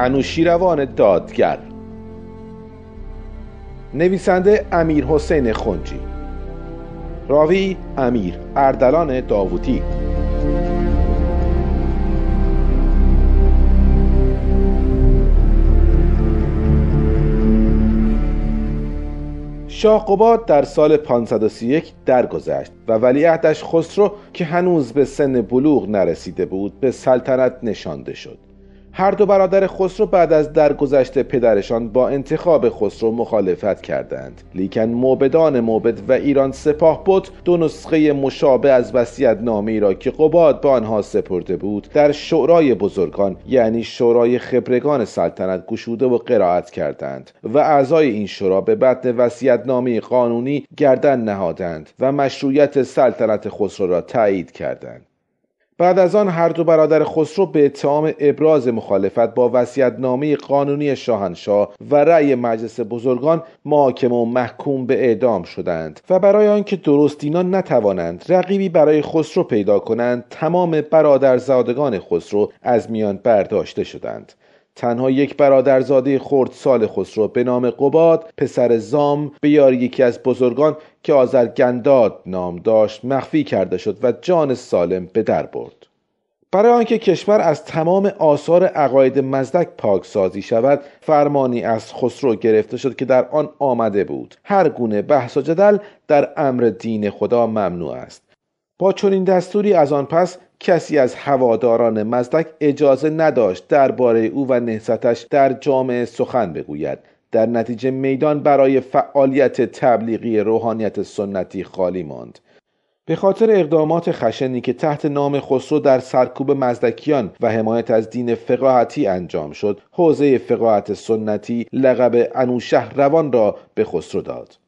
انوشیروان دادگر نویسنده امیر حسین خنجی. راوی امیر اردلان داوودی. شاه قباد در سال 531 درگذشت و ولیعهدش خسرو که هنوز به سن بلوغ نرسیده بود به سلطنت نشانده شد. هر دو برادر خسرو بعد از درگذشت پدرشان با انتخاب خسرو مخالفت کردند. لیکن موبدان موبد و ایران سپاه بود دو نسخه مشابه از وسیعت نامی را که قباد به آنها سپرده بود در شورای بزرگان یعنی شورای خبرگان سلطنت گشوده و قرائت کردند و اعضای این شورا به بدن وسیعت نامی قانونی گردن نهادند و مشروعیت سلطنت خسرو را تایید کردند. بعد از آن هر دو برادر خسرو به اتهام ابراز مخالفت با نامه قانونی شاهنشاه و رأی مجلس بزرگان محاکمه و محکوم به اعدام شدند و برای آنکه درست اینا نتوانند رقیبی برای خسرو پیدا کنند تمام برادرزادگان خسرو از میان برداشته شدند. تنها یک برادرزاده خرد سال خسرو به نام قباد پسر زام به یاری یکی از بزرگان که آزرگنداد نام داشت مخفی کرده شد و جان سالم به در برد. برای آنکه کشور از تمام آثار عقاید مزدک پاک سازی شود فرمانی از خسرو گرفته شد که در آن آمده بود. هر گونه بحث و جدل در امر دین خدا ممنوع است. با چنین دستوری از آن پس کسی از هواداران مزدک اجازه نداشت درباره او و نهضتش در جامعه سخن بگوید. در نتیجه میدان برای فعالیت تبلیغی روحانیت سنتی خالی ماند. به خاطر اقدامات خشنی که تحت نام خسرو در سرکوب مزدکیان و حمایت از دین فقاهتی انجام شد حوزه فقاهت سنتی لقب انوشه روان را به خسرو داد.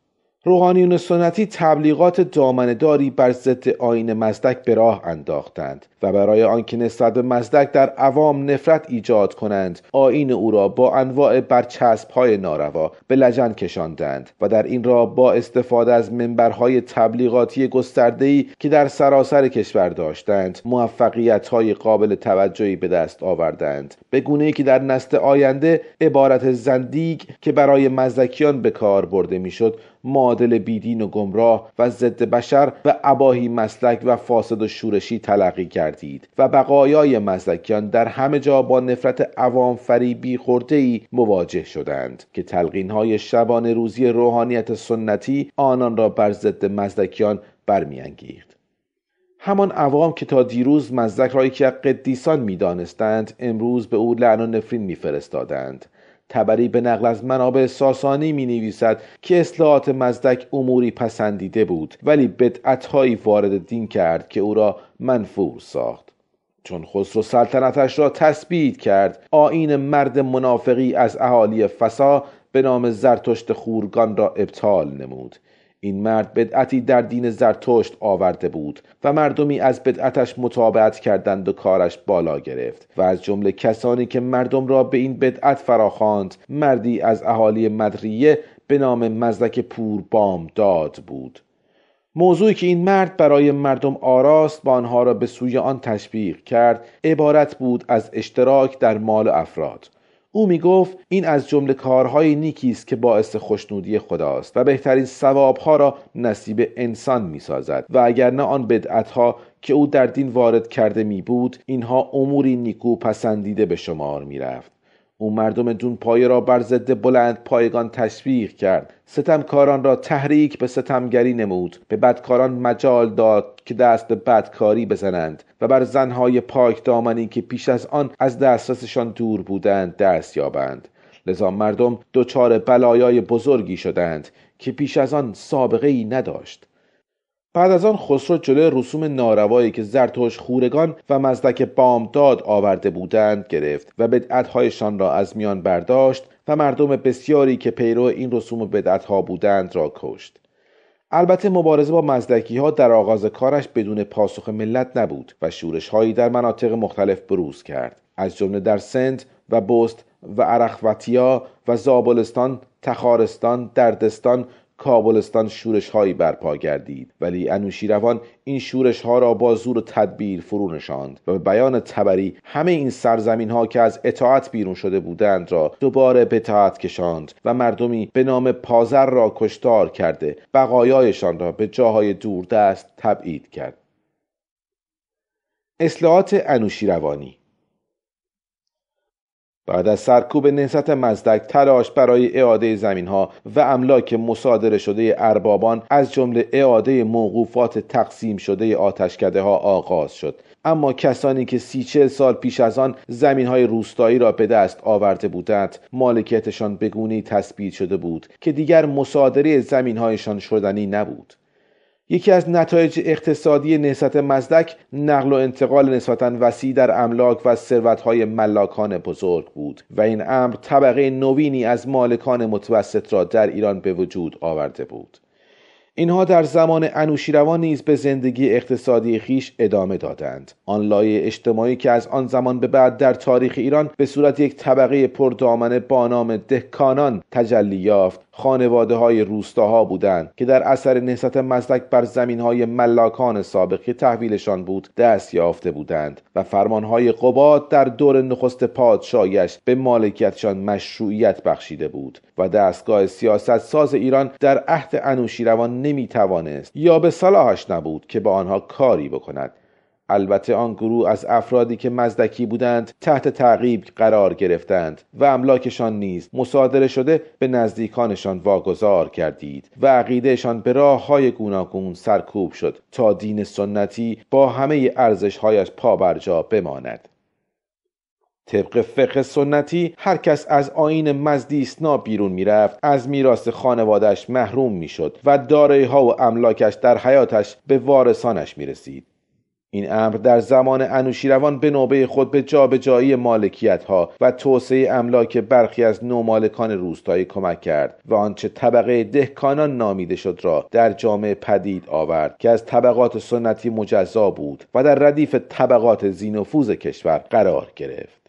روحانیون سنتی تبلیغات دامنداری بر ضد آین مزدک به راه انداختند و برای آنکه نسبت به مزدک در عوام نفرت ایجاد کنند آین او را با انواع برچسبهای ناروا به لجن کشاندند و در این را با استفاده از منبرهای تبلیغاتی گسترده‌ای که در سراسر کشور داشتند موفقیت‌های قابل توجهی به دست آوردند. به گونه‌ای که در نسل آینده عبارت زندیگ که برای مزدکیان به کار برده می‌شد معادل بیدین و گمراه و ضد بشر و اباهی مسلک و فاسد و شورشی تلقی کردید و بقایای مزدکیان در همه جا با نفرت عوام فریبی خورده مواجه شدند که تلقین های شبان روزی روحانیت سنتی آنان را بر ضد مزدکیان برمیانگیخت. همان عوام که تا دیروز مزدک را یکی از قدیسان می‌دانستند امروز به او لعن و نفرین میفرستادند. تبری به نقل از منابع ساسانی می نویسد که اصلاحات مزدک اموری پسندیده بود ولی بدعتهایی وارد دین کرد که او را منفور ساخت. چون خسرو سلطنتش را تثبیت کرد آین مرد منافقی از اهالی فسا به نام زرتشت خورگان را ابطال نمود. این مرد بدعتی در دین زرتشت آورده بود و مردمی از بدعتش مطابقت کردند و کارش بالا گرفت و از جمله کسانی که مردم را به این بدعت فراخواند مردی از اهالی مدریه به نام مزدک پور بام داد بود. موضوعی که این مرد برای مردم آراست و آنها را به سوی آن تشویق کرد عبارت بود از اشتراک در مال افراد. او می گفت این از جمله کارهای نیکی است که باعث خوشنودی خداست و بهترین ثوابها را نصیب انسان می سازد و اگر نه آن بدعتها که او در دین وارد کرده می بود اینها اموری نیکو پسندیده به شمار می رفت او مردم دون پایه را بر ضد بلند پایگان تشویق کرد. ستمکاران را تحریک به ستمگری نمود. به بدکاران مجال داد که دست به بدکاری بزنند و بر زنهای پاک دامنی که پیش از آن از دسترسشان دور بودند دست یابند. لذا مردم دچار بلایای بزرگی شدند که پیش از آن سابقه ای نداشت. بعد از آن خسرو جلوی رسوم ناروایی که زرتوش خورگان و مزدک بامداد آورده بودند گرفت و بدعتهایشان را از میان برداشت و مردم بسیاری که پیرو این رسوم و بدعتها بودند را کشت. البته مبارزه با مزدکی ها در آغاز کارش بدون پاسخ ملت نبود و شورش هایی در مناطق مختلف بروز کرد. از جمله در سند و بست و عرخوتیا و زابلستان، تخارستان، دردستان، کابلستان شورش هایی برپا گردید. ولی انوشیروان این شورش ها را با زور و تدبیر فرو نشاند و به بیان تبری همه این سرزمین ها که از اطاعت بیرون شده بودند را دوباره به اطاعت کشاند و مردمی به نام پازر را کشتار کرده بقایایشان را به جاهای دوردست تبعید کرد. اصلاحات انوشیروانی بعد از سرکوب نهضت مزدک تلاش برای اعاده زمین ها و املاک مصادره شده اربابان از جمله اعاده موقوفات تقسیم شده آتشکده ها آغاز شد. اما کسانی که سی چل سال پیش از آن زمین های روستایی را به دست آورده بودند مالکیتشان به گونه‌ای تثبیت شده بود که دیگر مصادره زمین هایشان شدنی نبود. یکی از نتایج اقتصادی نهضت مزدک نقل و انتقال نسبتا وسیع در املاک و ثروتهای ملاکان بزرگ بود و این امر طبقه نوینی از مالکان متوسط را در ایران به وجود آورده بود. اینها در زمان انوشیروان نیز به زندگی اقتصادی خیش ادامه دادند. آن لایه اجتماعی که از آن زمان به بعد در تاریخ ایران به صورت یک طبقه پردامنه با نام دهکانان تجلی یافت خانواده های روستاها بودند که در اثر نهضت مزدک بر زمین های ملاکان سابق تحویلشان بود دست یافته بودند و فرمان های قباد در دور نخست پادشاهیش به مالکیتشان مشروعیت بخشیده بود و دستگاه سیاست ساز ایران در عهد انوشیروان نمی توانست یا به صلاحش نبود که با آنها کاری بکند. البته آن گروه از افرادی که مزدکی بودند تحت تعقیب قرار گرفتند و املاکشان نیز مصادره شده به نزدیکانشان واگذار کردید و عقیدهشان به راه های گوناگون سرکوب شد تا دین سنتی با همه ارزشهایش پابرجا بماند. طبق فقه سنتی هر کس از آین مزدیسنا بیرون می‌رفت از میراث خانوادش محروم می‌شد و دارایی ها و املاکش در حیاتش به وارثانش می رسید این امر در زمان انوشیروان به نوبه خود به جابجایی مالکیت ها و توسعه املاک برخی از نومالکان روستایی کمک کرد و آنچه طبقه دهکانان نامیده شد را در جامعه پدید آورد که از طبقات سنتی مجزا بود و در ردیف طبقات زینفوز کشور قرار گرفت.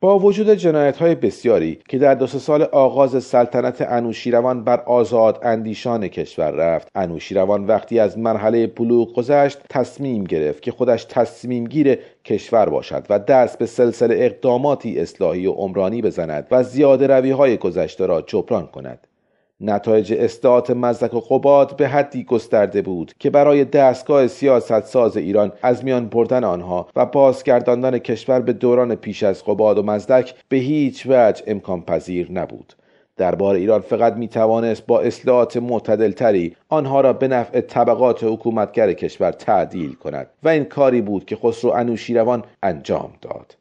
با وجود جنایت های بسیاری که در دو سال آغاز سلطنت انوشیروان بر آزاد اندیشان کشور رفت. انوشیروان وقتی از مرحله بلوغ گذشت تصمیم گرفت که خودش تصمیم گیر کشور باشد و دست به سلسله اقداماتی اصلاحی و عمرانی بزند و زیاده روی های گذشته را جبران کند. نتایج اصلاحات مزدک و قباد به حدی گسترده بود که برای دستگاه سیاست ساز ایران از میان بردن آنها و بازگرداندن کشور به دوران پیش از قباد و مزدک به هیچ وجه امکان پذیر نبود. دربار ایران فقط می توانست با اصلاحات معتدلتری آنها را به نفع طبقات حکومتگر کشور تعدیل کند و این کاری بود که خسرو انوشیروان انجام داد.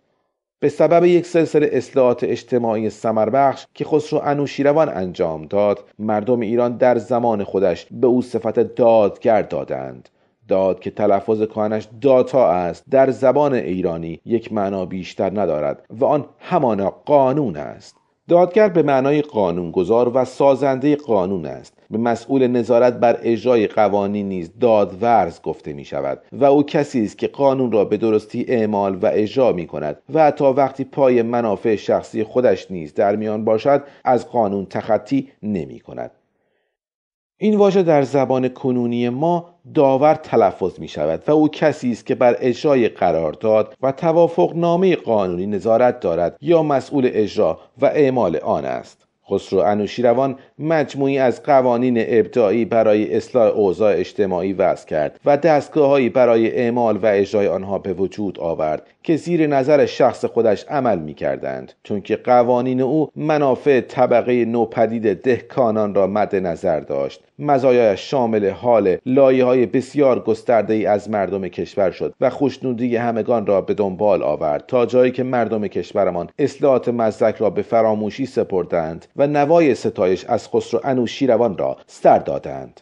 به سبب یک سلسله اصلاحات اجتماعی سمربخش که خسرو انوشیروان انجام داد مردم ایران در زمان خودش به او صفت دادگر دادند. داد که تلفظ کانش داتا است در زبان ایرانی یک معنا بیشتر ندارد و آن همانا قانون است. دادگر به معنای قانونگذار و سازنده قانون است. به مسئول نظارت بر اجرای قوانین نیز دادورز گفته می شود و او کسی است که قانون را به درستی اعمال و اجرا می کند و تا وقتی پای منافع شخصی خودش نیز در میان باشد از قانون تخطی نمی کند. این واژه در زبان کنونی ما داور تلفظ می شود و او کسی است که بر اجرای قرارداد و توافق نامه قانونی نظارت دارد یا مسئول اجرا و اعمال آن است. خسرو انوشیروان مجموعی از قوانین ابداعی برای اصلاح اوضاع اجتماعی وضع کرد و دستگاههایی برای اعمال و اجرای آنها به وجود آورد که زیر نظر شخص خودش عمل می کردند چون که قوانین او منافع طبقه نوپدید دهکانان را مد نظر داشت. مزایایش شامل حال لایه های بسیار گسترده ای از مردم کشور شد و خوشنودی همگان را به دنبال آورد تا جایی که مردم کشورمان اصلاحات مزدک را به فراموشی سپردند و نوای ستایش از خسرو انوشیروان را سر دادند.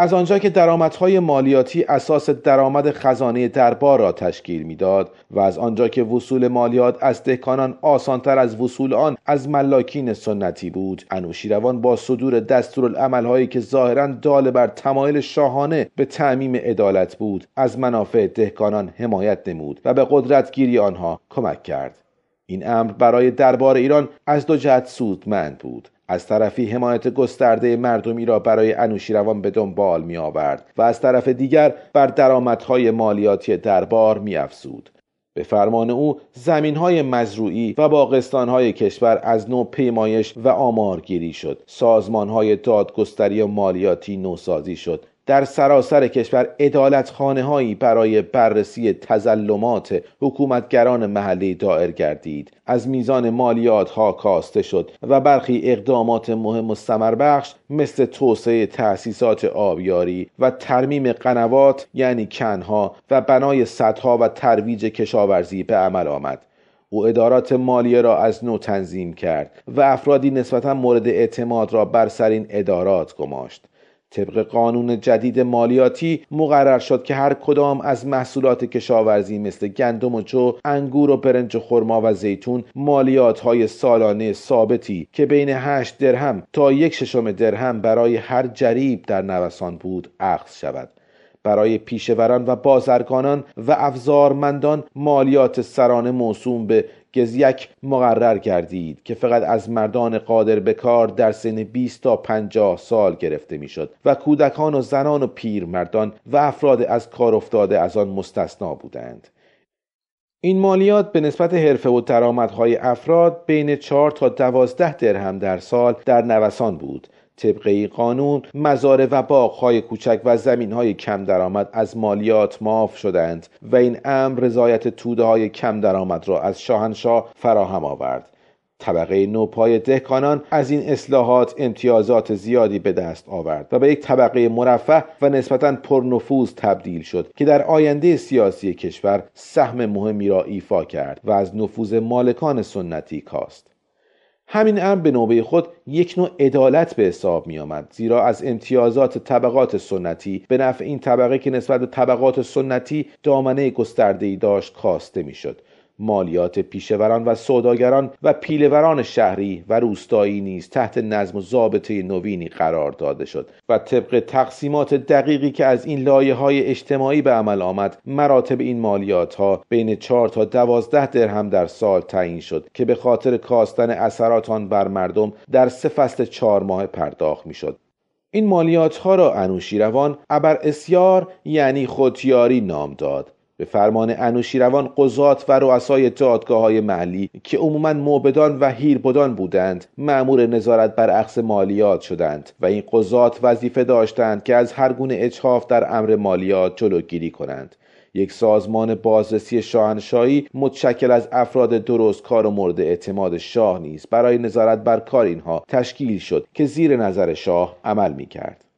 از آنجا که درآمدهای مالیاتی اساس درآمد خزانه دربار را تشکیل می‌داد و از آنجا که وصول مالیات از دهکانان آسانتر از وصول آن از ملاکین سنتی بود انوشیروان با صدور دستورالعملهایی که ظاهرا دال بر تمایل شاهانه به تعمیم عدالت بود از منافع دهکانان حمایت نمود و به قدرتگیری آنها کمک کرد. این امر برای دربار ایران از دو جهت سودمند بود. از طرفی حمایت گسترده مردمی را برای انوشیروان به دنبال می آورد و از طرف دیگر بر درآمدهای مالیاتی دربار می افزود. به فرمان او زمین های مزروعی و باغستان های کشور از نو پیمایش و آمارگیری شد سازمان های دادگستری و مالیاتی نوسازی شد در سراسر کشور ادالت خانه هایی برای بررسی تزلمات حکومتگران محلی دائر گردید. از میزان مالیات ها کاسته شد و برخی اقدامات مهم و بخش مثل توسعه تأسیسات آبیاری و ترمیم قنوات یعنی کنها و بنای سدها و ترویج کشاورزی به عمل آمد. او ادارات مالیه را از نو تنظیم کرد و افرادی نسبتا مورد اعتماد را بر سر این ادارات گماشت. طبق قانون جدید مالیاتی مقرر شد که هر کدام از محصولات کشاورزی مثل گندم و جو، انگور و برنج و خرما و زیتون مالیات های سالانه ثابتی که بین 8 درهم تا یک ششم درهم برای هر جریب در نوسان بود اخذ شود. برای پیشوران و بازرگانان و افزارمندان مالیات سرانه موسوم به گزیک مقرر گردید که فقط از مردان قادر به کار در سن 20 تا 50 سال گرفته می‌شد و کودکان و زنان و پیرمردان و افراد از کار افتاده از آن مستثنا بودند. این مالیات به نسبت حرفه و درآمدهای افراد بین 4 تا 12 درهم در سال در نوسان بود طبق این قانون مزاره و باغهای کوچک و زمینهای کم درآمد از مالیات معاف شدند و این امر رضایت توده های کم درآمد را از شاهنشاه فراهم آورد. طبقه نوپای دهکانان از این اصلاحات امتیازات زیادی به دست آورد و به یک طبقه مرفه و نسبتا پرنفوذ تبدیل شد که در آینده سیاسی کشور سهم مهمی را ایفا کرد و از نفوذ مالکان سنتی کاست. همین امر به نوبه خود یک نوع عدالت به حساب می آمد زیرا از امتیازات طبقات سنتی به نفع این طبقه که نسبت به طبقات سنتی دامنه گسترده داشت کاسته می‌شد. مالیات پیشوران و سوداگران و پیلوران شهری و روستایی نیز تحت نظم و ضابطه نوینی قرار داده شد و طبق تقسیمات دقیقی که از این لایه های اجتماعی به عمل آمد مراتب این مالیات ها بین 4 تا 12 درهم در سال تعیین شد که به خاطر کاستن اثرات آن بر مردم در سه فصل چهار ماه پرداخت می‌شد. این مالیات ها را انوشیروان ابر اسیار یعنی خودیاری نام داد. به فرمان انوشیروان قضات و رؤسای دادگاه های محلی که عموما موبدان و هیربدان بودند معمور نظارت بر اخذ مالیات شدند و این قضات وظیفه داشتند که از هر گونه اجحاف در امر مالیات جلوگیری کنند یک سازمان بازرسی شاهنشاهی متشکل از افراد درست کار و مورد اعتماد شاه نیز برای نظارت بر کار اینها تشکیل شد که زیر نظر شاه عمل می کرد.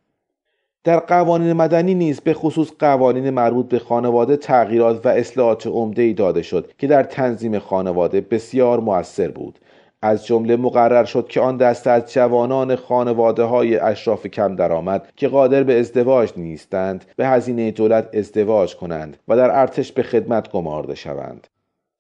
در قوانین مدنی نیز به خصوص قوانین مربوط به خانواده تغییرات و اصلاحات عمده داده شد که در تنظیم خانواده بسیار موثر بود. از جمله مقرر شد که آن دسته از جوانان خانواده های اشراف کم درآمد که قادر به ازدواج نیستند به هزینه دولت ازدواج کنند و در ارتش به خدمت گمارده شوند.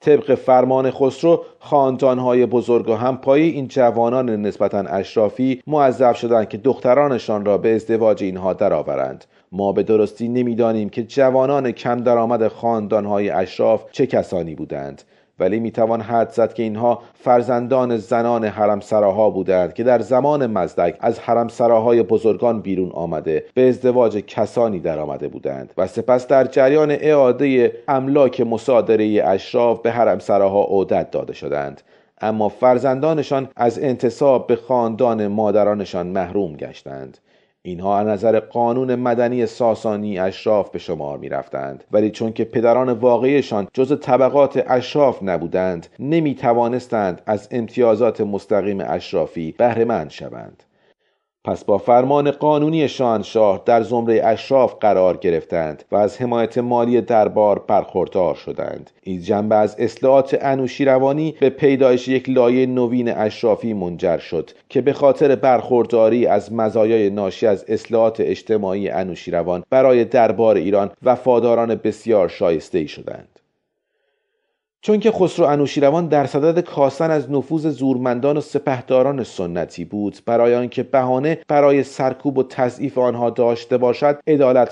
طبق فرمان خسرو خاندانهای بزرگ و همپایی این جوانان نسبتا اشرافی معذب شدند که دخترانشان را به ازدواج اینها درآورند. ما به درستی نمی‌دانیم که جوانان کم درآمد خاندانهای اشراف چه کسانی بودند. ولی می‌توان حد زد که اینها فرزندان زنان حرم سراها بودند که در زمان مزدک از حرم سراهای بزرگان بیرون آمده به ازدواج کسانی در آمده بودند و سپس در جریان اعاده املاک مصادره اشراف به حرم سراها عودت داده شدند. اما فرزندانشان از انتصاب به خاندان مادرانشان محروم گشتند. اینها از نظر قانون مدنی ساسانی اشراف به شمار می رفتند ولی چون که پدران واقعیشان جز طبقات اشراف نبودند نمی توانستند از امتیازات مستقیم اشرافی بهرهمند شوند. پس با فرمان قانونی شاهنشاه در زمره اشراف قرار گرفتند و از حمایت مالی دربار برخوردار شدند. این جنبه از اصلاحات انوشیروانی به پیدایش یک لایه نوین اشرافی منجر شد که به خاطر برخورداری از مزایای ناشی از اصلاحات اجتماعی انوشیروان برای دربار ایران وفاداران بسیار شایسته ای شدند. چون که خسرو انوشیروان در صدد کاستن از نفوذ زورمندان و سپهداران سنتی بود برای آنکه بهانه برای سرکوب و تضعیف آنها داشته باشد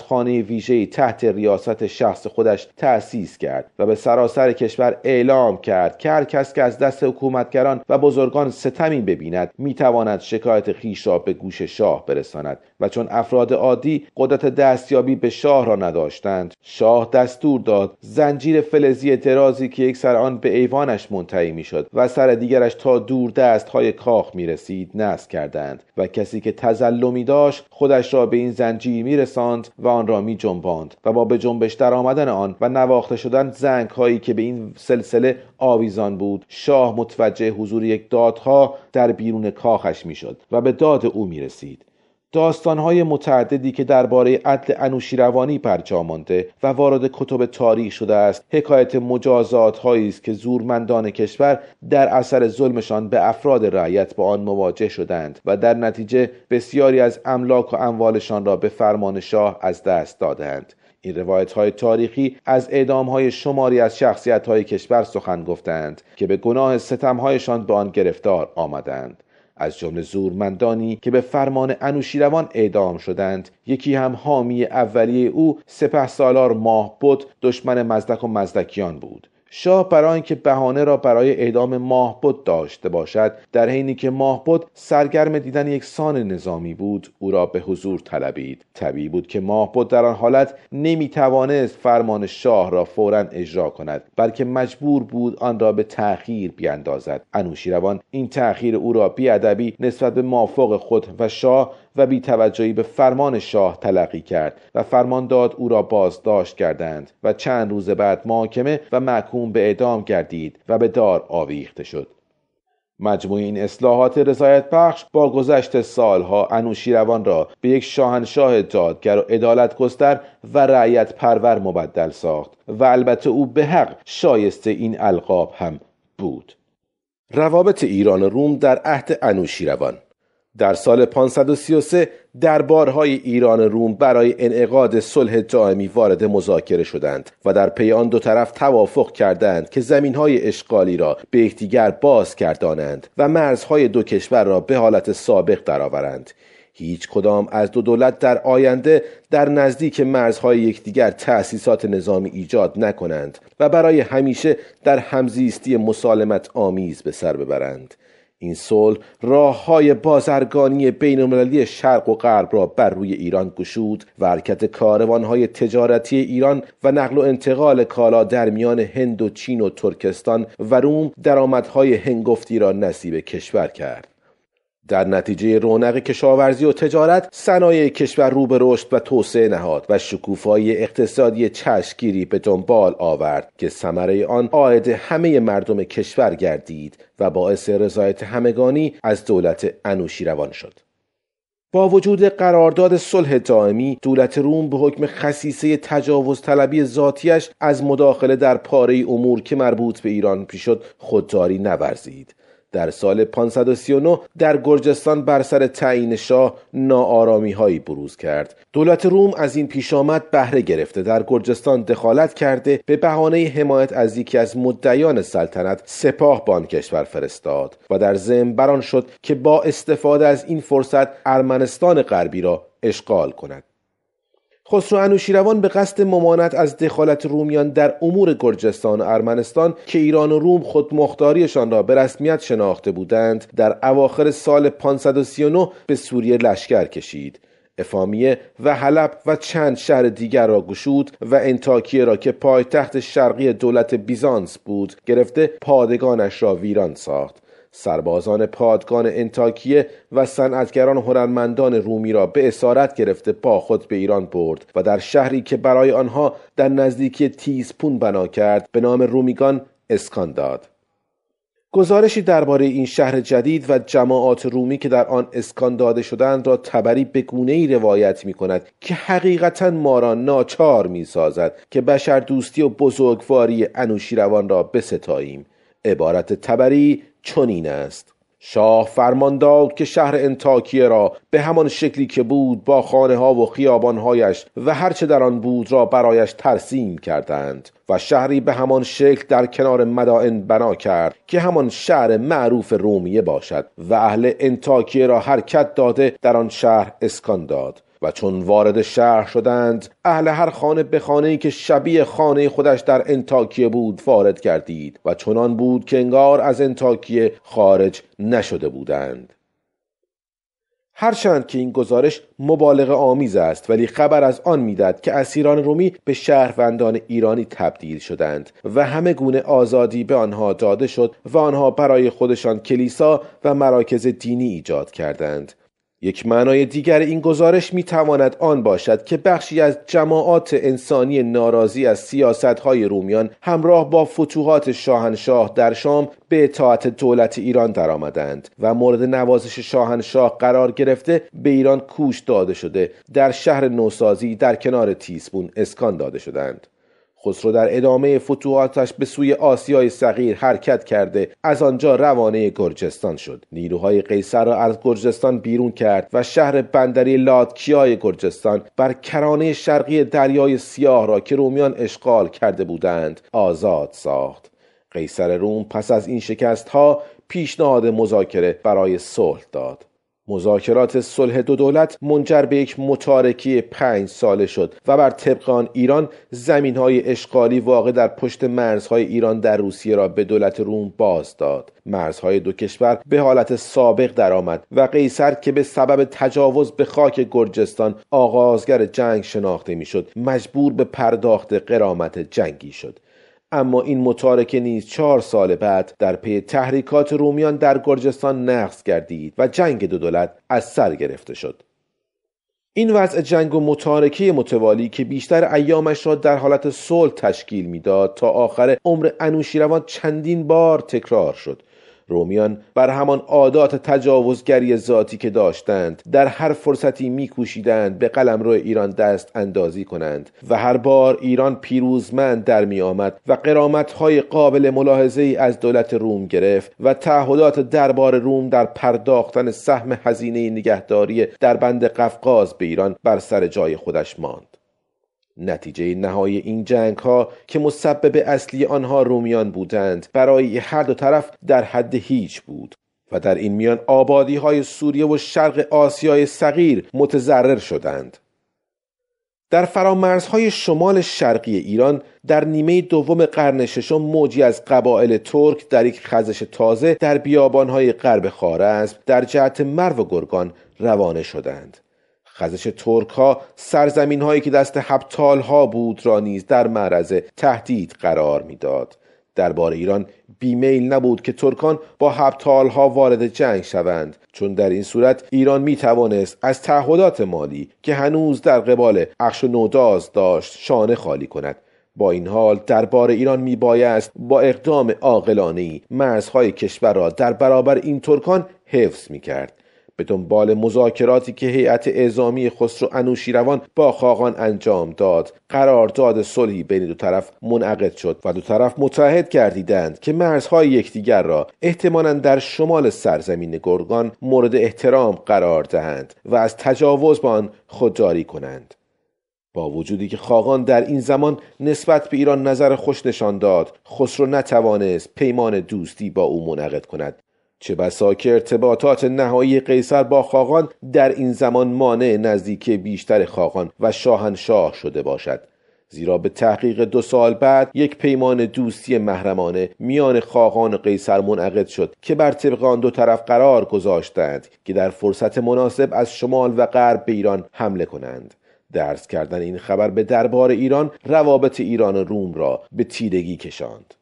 خانه ویژهای تحت ریاست شخص خودش تأسیس کرد و به سراسر کشور اعلام کرد که هر کس که از دست حکومتگران و بزرگان ستمی ببیند می‌تواند شکایت خیش را به گوش شاه برساند. و چون افراد عادی قدرت دستیابی به شاه را نداشتند شاه دستور داد زنجیر فلزی درازی که یک سر آن به ایوانش منتهی می‌شد و سر دیگرش تا دور دست های کاخ می رسید نصب کردند و کسی که تزلمی داشت خودش را به این زنجیر می رساند و آن را می جنباند و با به جنبش در آمدن آن و نواخته شدن زنگ هایی که به این سلسله آویزان بود شاه متوجه حضور یک دادها در بیرون کاخش می‌شد و به داد او می رسید داستانهای متعددی که درباره عدل انوشیروانی پرجا مانده و وارد کتب تاریخ شده است. حکایت مجازات است که زورمندان کشور در اثر ظلمشان به افراد رعیت با آن مواجه شدند و در نتیجه بسیاری از املاک و اموالشان را به فرمان شاه از دست دادند این روایت های تاریخی از اعدام های شماری از شخصیت های کشور سخن گفتند که به گناه ستم هایشان به آن گرفتار آمدند از جمله زورمندانی که به فرمان انوشیروان اعدام شدند. یکی هم حامی اولیه او سپه سالار ماه بود دشمن مزدک و مزدکیان بود. شاه برای اینکه بهانه را برای اعدام ماهبد داشته باشد در حینی که ماهبد سرگرم دیدن یک سان نظامی بود او را به حضور طلبید. طبیعی بود که ماهبد در آن حالت نمی‌توانست فرمان شاه را فورا اجرا کند بلکه مجبور بود آن را به تأخیر بیاندازد انوشیروان این تأخیر او را بیادبی نسبت به مافوق خود و شاه و بی توجهی به فرمان شاه تلقی کرد و فرمان داد او را بازداشت کردند و چند روز بعد محاکمه و محکوم به اعدام گردید و به دار آویخته شد. مجموع این اصلاحات رضایت بخش با گذشت سالها انوشیروان را به یک شاهنشاه دادگر و عدالت گستر و رعیت پرور مبدل ساخت و البته او به حق شایسته این القاب هم بود. روابط ایران و روم در عهد انوشیروان در سال 533 دربارهای ایران روم برای انعقاد صلح دائمی وارد مذاکره شدند و در پی آن دو طرف توافق کردند که زمینهای اشغالی را به یکدیگر باز کردانند و مرزهای دو کشور را به حالت سابق درآورند. هیچ کدام از دو دولت در آینده در نزدیک مرزهای یکدیگر تأسیسات نظامی ایجاد نکنند و برای همیشه در همزیستی مسالمت آمیز به سر ببرند. این صلح راه های بازرگانی بین المللی شرق و غرب را بر روی ایران گشود و حرکت کاروان های تجارتی ایران و نقل و انتقال کالا در میان هند و چین و ترکستان و روم درآمدهای هنگفتی را نصیب کشور کرد. در نتیجه رونق کشاورزی و تجارت صنایع کشور رو به رشد و توسعه نهاد و شکوفایی اقتصادی چشمگیری به دنبال آورد که ثمره آن عاید همه مردم کشور گردید و باعث رضایت همگانی از دولت انوشیروان شد. با وجود قرارداد صلح دائمی دولت روم به حکم خصیصه تجاوز طلبی ذاتیش از مداخله در پاره امور که مربوط به ایران پیشد خودداری نورزید. در سال 539 در گرجستان بر سر تعیین شاه ناآرامی هایی بروز کرد. دولت روم از این پیش آمد بهره گرفته. در گرجستان دخالت کرده به بهانه حمایت از یکی از مدعیان سلطنت سپاه بان کشور فرستاد و در ضمن بران شد که با استفاده از این فرصت ارمنستان غربی را اشغال کند. خسرو انوشیروان به قصد ممانت از دخالت رومیان در امور گرجستان و ارمنستان که ایران و روم خود مختاریشان را به رسمیت شناخته بودند در اواخر سال 539 به سوریه لشکر کشید. افامیه و حلب و چند شهر دیگر را گشود و انتاکیه را که پایتخت شرقی دولت بیزانس بود گرفته پادگانش را ویران ساخت. سربازان پادگان انتاکیه و صنعتگران هنرمندان رومی را به اسارت گرفته با خود به ایران برد و در شهری که برای آنها در نزدیکی تیزپون بنا کرد به نام رومیگان اسکان داد. گزارشی درباره این شهر جدید و جماعات رومی که در آن اسکان داده شدند را تبری به گونه ای روایت می کند که حقیقتا ما را ناچار می سازد که بشر دوستی و بزرگواری انوشیروان را بستاییم. عبارت تبری چنین است. شاه فرمان داد که شهر انتاکیه را به همان شکلی که بود با خانه ها و خیابانهایش و هرچه در آن بود را برایش ترسیم کردند و شهری به همان شکل در کنار مدائن بنا کرد که همان شهر معروف رومیه باشد و اهل انتاکیه را حرکت داده در آن شهر اسکان داد. و چون وارد شهر شدند اهل هر خانه به خانه‌ای که شبیه خانه خودش در انتاکیه بود وارد کردید و چنان بود که انگار از انتاکیه خارج نشده بودند. هرچند که این گزارش مبالغه آمیز است ولی خبر از آن می‌داد که اسیران رومی به شهروندان ایرانی تبدیل شدند و همه گونه آزادی به آنها داده شد و آنها برای خودشان کلیسا و مراکز دینی ایجاد کردند. یک معنای دیگر این گزارش می تواند آن باشد که بخشی از جماعات انسانی ناراضی از سیاست های رومیان همراه با فتوحات شاهنشاه در شام به اطاعت دولت ایران درآمدند و مورد نوازش شاهنشاه قرار گرفته به ایران کوش داده شده در شهر نوسازی در کنار تیسبون اسکان داده شدند. خسرو در ادامه فتوحاتش به سوی آسیای صغیر حرکت کرده. از آنجا روانه گرجستان شد. نیروهای قیصر را از گرجستان بیرون کرد و شهر بندری لادکیای گرجستان بر کرانه شرقی دریای سیاه را که رومیان اشغال کرده بودند آزاد ساخت. قیصر روم پس از این شکست ها پیشنهاد مذاکره برای صلح داد. مذاکرات صلح دو دولت منجر به یک متارکی پنج ساله شد و بر طبق آن ایران زمین های اشغالی واقع در پشت مرزهای ایران در روسیه را به دولت روم باز داد. مرزهای دو کشور به حالت سابق درآمد و قیصر که به سبب تجاوز به خاک گرجستان آغازگر جنگ شناخته می‌شد مجبور به پرداخت قرامت جنگی شد. اما این متارکه نیز چهار سال بعد در پی تحریکات رومیان در گرجستان نقض گردید و جنگ دو دولت از سر گرفته شد. این وضع جنگ و متارکه متوالی که بیشتر ایامش را در حالت صلح تشکیل می‌داد تا آخر عمر انوشیروان چندین بار تکرار شد. رومیان بر همان عادات تجاوزگری ذاتی که داشتند در هر فرصتی میکوشیدند به قلمرو ایران دست اندازی کنند و هر بار ایران پیروزمند در می آمد و های قابل ملاحظه ای از دولت روم گرفت و تعهدات دربار روم در پرداختن سهم هزینه نگهداری در بند قفقاز به ایران بر سر جای خودش ماند. نتیجه نهایی این جنگ ها که مسبب اصلی آنها رومیان بودند برای هر دو طرف در حد هیچ بود و در این میان آبادی های سوریه و شرق آسیای صغیر متضرر شدند. در فرامرزهای شمال شرقی ایران در نیمه دوم قرن ششم موجی از قبایل ترک در یک خزش تازه در بیابانهای غرب خارزم در جهت مرو و گرگان روانه شدند. خزش ترک ها سرزمین هایی که دست هبتال ها بود را نیز در معرض تهدید قرار می‌داد. درباره ایران بیمیل نبود که ترکان با هبتال ها وارد جنگ شوند. چون در این صورت ایران می توانست از تعهدات مالی که هنوز در قبال اخش و نوداز داشت شانه خالی کند. با این حال دربار ایران می بایست با اقدام عاقلانه مرزهای کشور را در برابر این ترکان حفظ می کرد به دنبال مذاکراتی که هیئت اعزامی خسرو انوشیروان با خاقان انجام داد. قرارداد صلحی بین دو طرف منعقد شد و دو طرف متحد گردیدند که مرزهای یکدیگر را احتمالا در شمال سرزمین گرگان مورد احترام قرار دهند و از تجاوز با آن خودداری کنند. با وجودی که خاقان در این زمان نسبت به ایران نظر خوش نشان داد خسرو نتوانست پیمان دوستی با او منعقد کند. چه بسا که ارتباطات نهایی قیصر با خاقان در این زمان مانع نزدیکی بیشتر خاقان و شاهنشاه شده باشد. زیرا به تحقیق دو سال بعد یک پیمان دوستی محرمانه میان خاقان و قیصر منعقد شد که بر طبق آن دو طرف قرار گذاشتند که در فرصت مناسب از شمال و غرب به ایران حمله کنند. درس کردن این خبر به دربار ایران روابط ایران و روم را به تیرگی کشاند.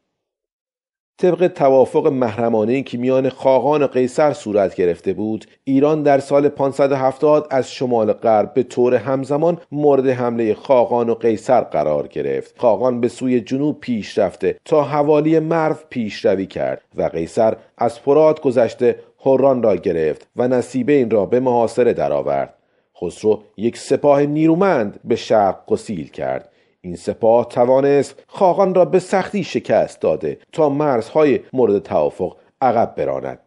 طبق توافق محرمانه که میان خاقان و قیصر صورت گرفته بود ایران در سال 570 از شمال غرب به طور همزمان مورد حمله خاقان و قیصر قرار گرفت. خاقان به سوی جنوب پیش رفته تا حوالی مرو پیشروی کرد و قیصر از فرات گذشته هران را گرفت و نصیبه این را به محاصره درآورد. خسرو یک سپاه نیرومند به شرق گسیل کرد. این سپاه توانست خاقان را به سختی شکست داده تا مرزهای مورد توافق عقب براند.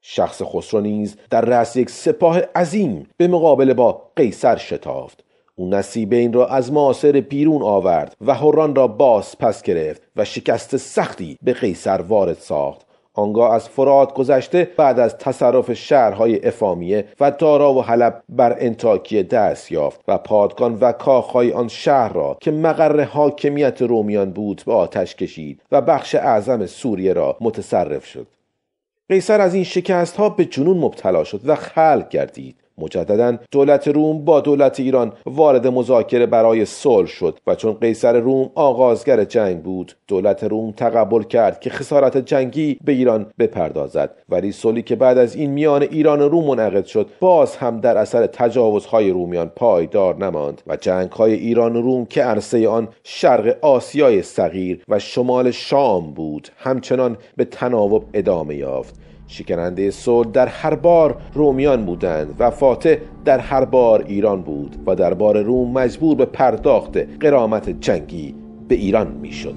شخص خسرو نیز در رأس یک سپاه عظیم به مقابله با قیصر شتافت. او نصیب این را از معاصر بیرون آورد و هران را باز پس گرفت و شکست سختی به قیصر وارد ساخت. آنگاه از فرات گذشته بعد از تصرف شهرهای افامیه و دارا و حلب بر انتاکیه دست یافت و پادگان و کاخهای آن شهر را که مقر حاکمیت رومیان بود به آتش کشید و بخش اعظم سوریه را متصرف شد. قیصر از این شکست ها به جنون مبتلا شد و خلق گردید. مجددا دولت روم با دولت ایران وارد مذاکره برای صلح شد و چون قیصر روم آغازگر جنگ بود دولت روم تقبل کرد که خسارت جنگی به ایران بپردازد. ولی صلحی که بعد از این میان ایران و روم منعقد شد باز هم در اثر تجاوزهای رومیان پایدار نماند و جنگهای ایران و روم که عرصه آن شرق آسیای صغیر و شمال شام بود همچنان به تناوب ادامه یافت. شکننده صلح در هر بار رومیان بودند و فاتح در هر بار ایران بود و در بار روم مجبور به پرداخت قرامت جنگی به ایران می‌شد.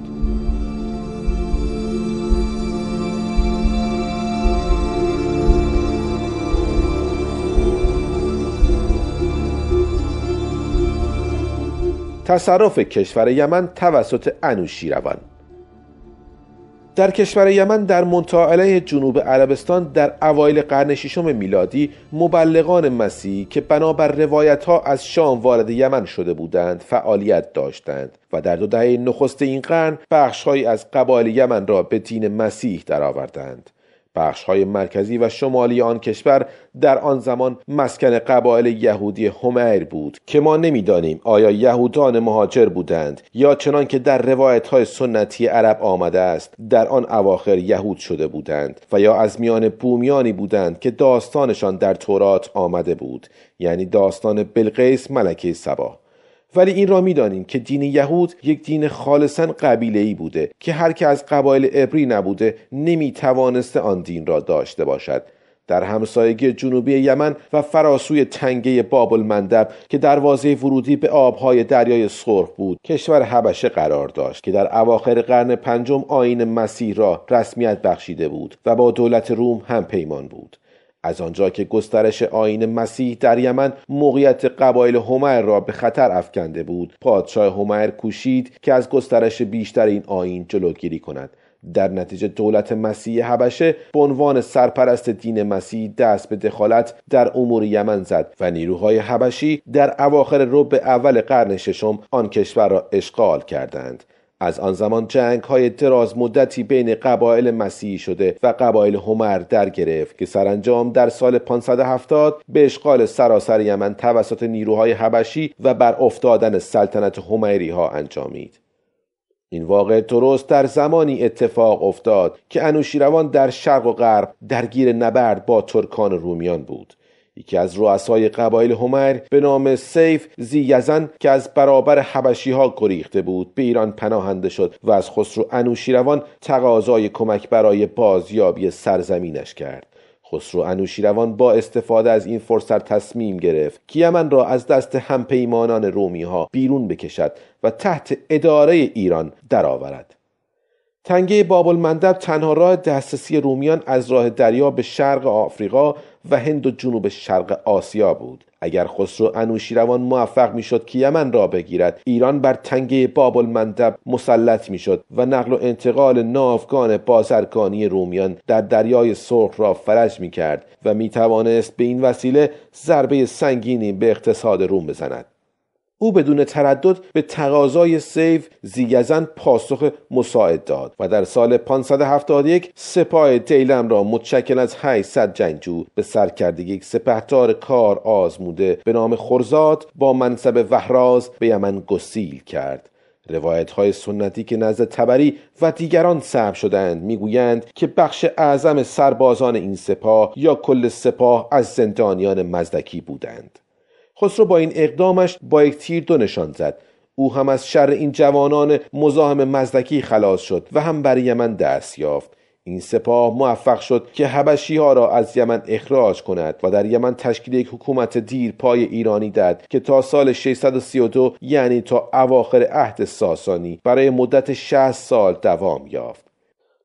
تصرف کشور یمن توسط انوشیروان در کشور یمن در منطقه جنوب عربستان در اوایل قرن ششم میلادی مبلغان مسیح که بنابر روایت ها از شام وارد یمن شده بودند فعالیت داشتند و در دو دهه نخست این قرن بخشهایی از قبایل یمن را به دین مسیح درآوردند. های مرکزی و شمالی آن کشور در آن زمان مسکن قبایل یهودی همیر بود که ما نمی‌دانیم آیا یهودان مهاجر بودند یا چنان که در روایت های سنتی عرب آمده است در آن اواخر یهود شده بودند و یا از میان بومیانی بودند که داستانشان در تورات آمده بود یعنی داستان بلقیس ملکه سبا. ولی این را می‌دانیم که دین یهود یک دین خالصا قبیله ای بوده که هر که از قبایل عبری نبوده نمی توانسته آن دین را داشته باشد. در همسایگی جنوبی یمن و فراسوی تنگه باب المندب که دروازه ورودی به آبهای دریای سرخ بود کشور حبشه قرار داشت که در اواخر قرن پنجم آین مسیح را رسمیت بخشیده بود و با دولت روم هم پیمان بود. از آنجا که گسترش آین مسیح در یمن موقعیت قبایل همر را به خطر افکنده بود پادشاه همر کوشید که از گسترش بیشتر این آین جلوگیری کند. در نتیجه دولت مسیح حبشه به عنوان سرپرست دین مسیح دست به دخالت در امور یمن زد و نیروهای حبشی در اواخر ربع اول قرن ششم آن کشور را اشغال کردند. از آن زمان جنگ های دراز مدتی بین قبایل مسیحی شده و قبایل همر در گرفت که سرانجام در سال 570 به اشغال سراسر یمن توسط نیروهای حبشی و بر افتادن سلطنت همری ها انجامید. این واقع درست در زمانی اتفاق افتاد که انوشیروان در شرق و غرب درگیر نبرد با ترکان رومیان بود یکی از رؤسای قبایل همر به نام سیف زیزن که از برابر حبشی ها گریخته بود به ایران پناهنده شد و از خسرو انوشیروان تقاضای کمک برای بازیابی سرزمینش کرد خسرو انوشیروان با استفاده از این فرصت تصمیم گرفت که یمن را از دست همپیمانان رومی ها بیرون بکشد و تحت اداره ایران درآورد. تنگه باب المندب تنها راه دسترسی رومیان از راه دریا به شرق آفریقا و هند و جنوب شرق آسیا بود. اگر خسرو انوشیروان موفق می‌شد که یمن را بگیرد ایران بر تنگه باب المندب مسلط می‌شد و نقل و انتقال ناوگان بازرگانی رومیان در دریای سرخ را فرج می کرد و می توانست به این وسیله ضربه سنگینی به اقتصاد روم بزند. او بدون تردد به تقاضای سیف زیگزن پاسخ مساعد داد و در سال 571 سپاه دیلم را متشکل از 800 جنگجو به سر یک سپهدار کار آزموده به نام خرزاد با منصب وحراز به یمن گسیل کرد. روایت های سنتی که نزد تبری و دیگران ثبت شدند می‌گویند که بخش اعظم سربازان این سپاه یا کل سپاه از زندانیان مزدکی بودند. خسرو با این اقدامش با یک تیر دو نشان زد. او هم از شر این جوانان مزاحم مزدکی خلاص شد و هم بر یمن دست یافت. این سپاه موفق شد که حبشی ها را از یمن اخراج کند و در یمن تشکیل یک حکومت دیر پای ایرانی داد که تا سال 632 یعنی تا اواخر عهد ساسانی برای مدت 60 سال دوام یافت.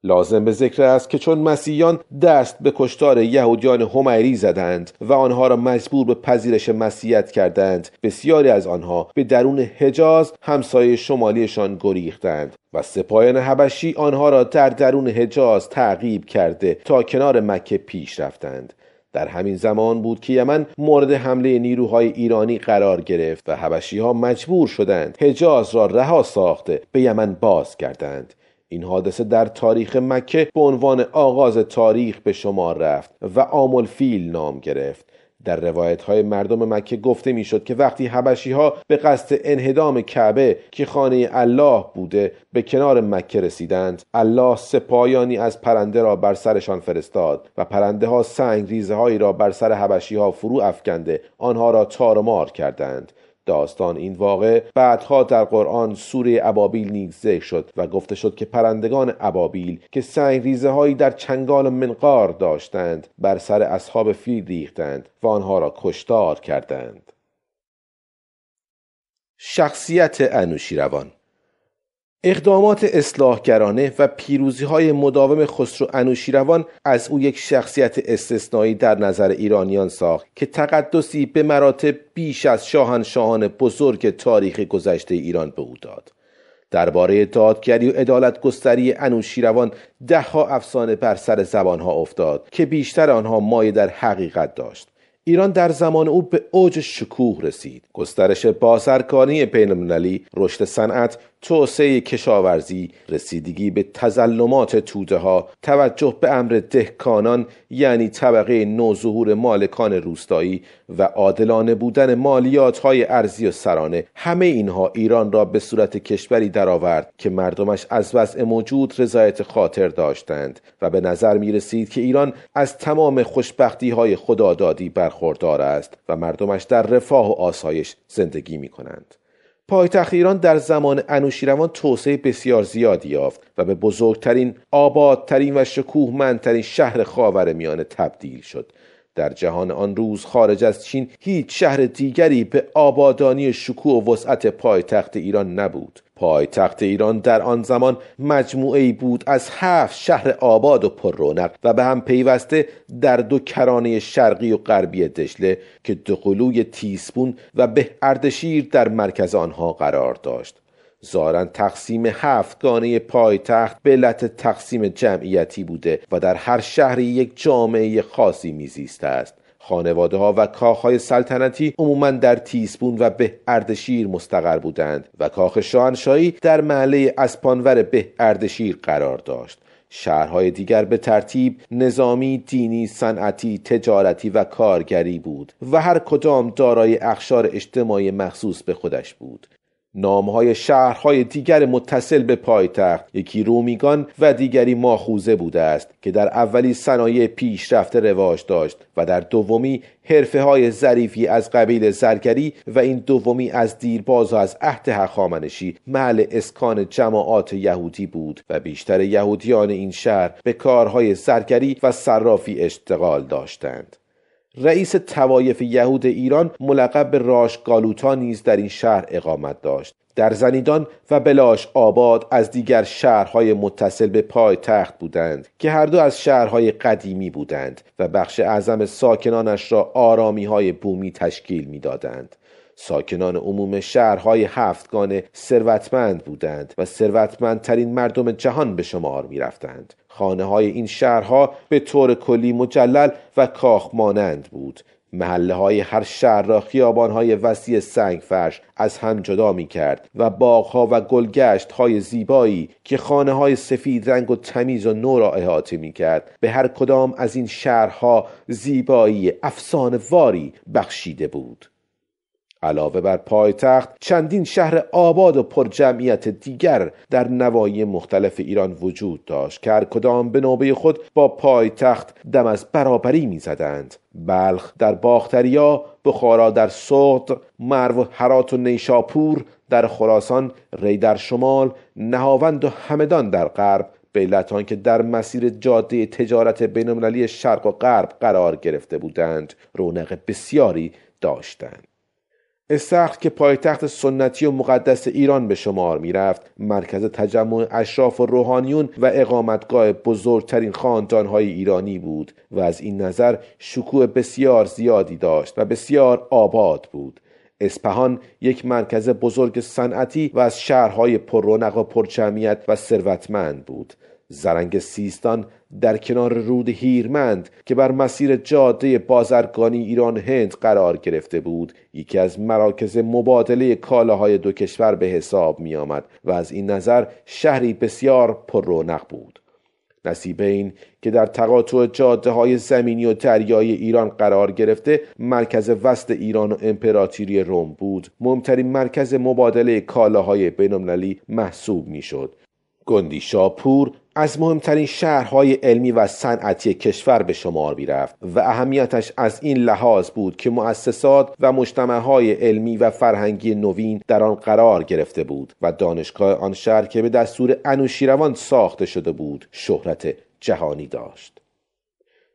لازم به ذکر است که چون مسیحیان دست به کشتار یهودیان همیری زدند و آنها را مجبور به پذیرش مسیحیت کردند بسیاری از آنها به درون حجاز همسایه شمالیشان گریختند و سپاهیان حبشی آنها را در درون حجاز تعقیب کرده تا کنار مکه پیش رفتند. در همین زمان بود که یمن مورد حمله نیروهای ایرانی قرار گرفت و حبشی ها مجبور شدند حجاز را رها ساخته به یمن باز کردند. این حادثه در تاریخ مکه به عنوان آغاز تاریخ به شمار رفت و آمل فیل نام گرفت. در روایت های مردم مکه گفته می‌شد که وقتی حبشی ها به قصد انهدام کعبه که خانه الله بوده به کنار مکه رسیدند الله سپایانی از پرنده را بر سرشان فرستاد و پرنده ها سنگ ریزه هایی را بر سر حبشی ها فرو افکنده آنها را تار مار کردند. داستان این واقع بعدها در قرآن سوره ابابیل نیز ذکر شد و گفته شد که پرندگان ابابیل که سنگ ریزه هایی در چنگال منقار داشتند بر سر اصحاب فیل ریختند و آنها را کشتار کردند. شخصیت انوشیروان اقدامات اصلاحگرانه و پیروزی های مداوم خسرو انوشیروان از او یک شخصیت استثنایی در نظر ایرانیان ساخت که تقدسی به مراتب بیش از شاهنشاهان بزرگ تاریخ گذشته ایران به او داد. درباره دادگری و عدالت گستری انوشیروان دهها افسانه بر سر زبانها افتاد که بیشتر آنها مایه در حقیقت داشت. ایران در زمان او به اوج شکوه رسید گسترش بازرگانی بینالمللی رشد صنعت توسعه کشاورزی رسیدگی به تزلمات توده ها توجه به امر دهکانان یعنی طبقه نوظهور مالکان روستایی و عادلانه بودن مالیات های ارزی و سرانه همه اینها ایران را به صورت کشوری درآورد که مردمش از وضع موجود رضایت خاطر داشتند و به نظر می رسید که ایران از تمام خوشبختی های خدادادی برخوردار است و مردمش در رفاه و آسایش زندگی می کنند. پایتخت ایران در زمان انوشیروان توسعه بسیار زیادی یافت و به بزرگترین آبادترین و شکوهمندترین شهر خاور میانه تبدیل شد. در جهان آن روز خارج از چین هیچ شهر دیگری به آبادانی شکوه و وسعت پایتخت ایران نبود. پایتخت ایران در آن زمان مجموعه بود از هفت شهر آباد و پر رونق و به هم پیوسته در دو کرانه شرقی و غربی دشله که دو قلوی تیسپون و به اردشیر در مرکز آنها قرار داشت. زارن تقسیم هفتگانه پایتخت به علت تقسیم جمعیتی بوده و در هر شهری یک جامعه خاصی میزیسته است. خانواده ها و کاخهای سلطنتی عموما در تیسبون و به اردشیر مستقر بودند و کاخ شاهنشاهی در محله اسپانور به اردشیر قرار داشت. شهرهای دیگر به ترتیب نظامی، دینی، صنعتی، تجارتی و کارگری بود و هر کدام دارای اخشار اجتماعی مخصوص به خودش بود. نامهای شهرهای دیگر متصل به پایتخت یکی رومیگان و دیگری ماخوزه بوده است که در اولی صنایع پیشرفته رواج داشت و در دومی حرفه های ظریفی از قبیل زرگری و این دومی از دیرباز و از عهد هخامنشی محل اسکان جماعات یهودی بود و بیشتر یهودیان این شهر به کارهای زرگری و صرافی اشتغال داشتند. رئیس توایف یهود ایران ملقب به راش گالوتا نیز در این شهر اقامت داشت در زنیدان و بلاش آباد از دیگر شهرهای متصل به پای تخت بودند که هر دو از شهرهای قدیمی بودند و بخش اعظم ساکنانش را آرامی های بومی تشکیل می‌دادند. ساکنان عموم شهرهای هفتگانه ثروتمند بودند و ثروتمندترین مردم جهان به شمار می رفتند. خانه های این شهرها به طور کلی مجلل و کاخ مانند بود. محله های هر شهر را خیابان های وسیع سنگ فرش از هم جدا می کرد و باغ ها و گلگشت های زیبایی که خانه های سفید رنگ و تمیز و نو را احاطه می کرد به هر کدام از این شهرها زیبایی افسانه واری بخشیده بود. علاوه بر پایتخت چندین شهر آباد و پر جمعیت دیگر در نواحی مختلف ایران وجود داشت که هر کدام به نوبه خود با پایتخت دم از برابری می‌زدند. بلخ در باختریا بخارا در سوط مرو و حرات و نیشاپور در خراسان ری در شمال نهاوند و همدان در غرب به که در مسیر جاده تجارت بینالمللی شرق و غرب قرار گرفته بودند رونق بسیاری داشتند. استخر که پایتخت سنتی و مقدس ایران به شمار می‌رفت. مرکز تجمع اشراف و روحانیون و اقامتگاه بزرگترین خاندانهای ایرانی بود و از این نظر شکوه بسیار زیادی داشت و بسیار آباد بود. اسپهان یک مرکز بزرگ صنعتی و از شهرهای پررونق و پرجمعیت و ثروتمند بود. زرنگ سیستان در کنار رود هیرمند که بر مسیر جاده بازرگانی ایران هند قرار گرفته بود یکی از مراکز مبادله کالاهای دو کشور به حساب می آمد و از این نظر شهری بسیار پر رونق بود. نصیبین که در تقاطع جاده های زمینی و دریایی ایران قرار گرفته مرکز وسط ایران و امپراتوری روم بود. مهمترین مرکز مبادله کالاهای بینالمللی محسوب می‌شد. گندی شاپور از مهمترین شهرهای علمی و صنعتی کشور به شمار می‌رفت و اهمیتش از این لحاظ بود که مؤسسات و مجتمعهای علمی و فرهنگی نوین در آن قرار گرفته بود و دانشگاه آن شهر که به دستور انوشیروان ساخته شده بود شهرت جهانی داشت.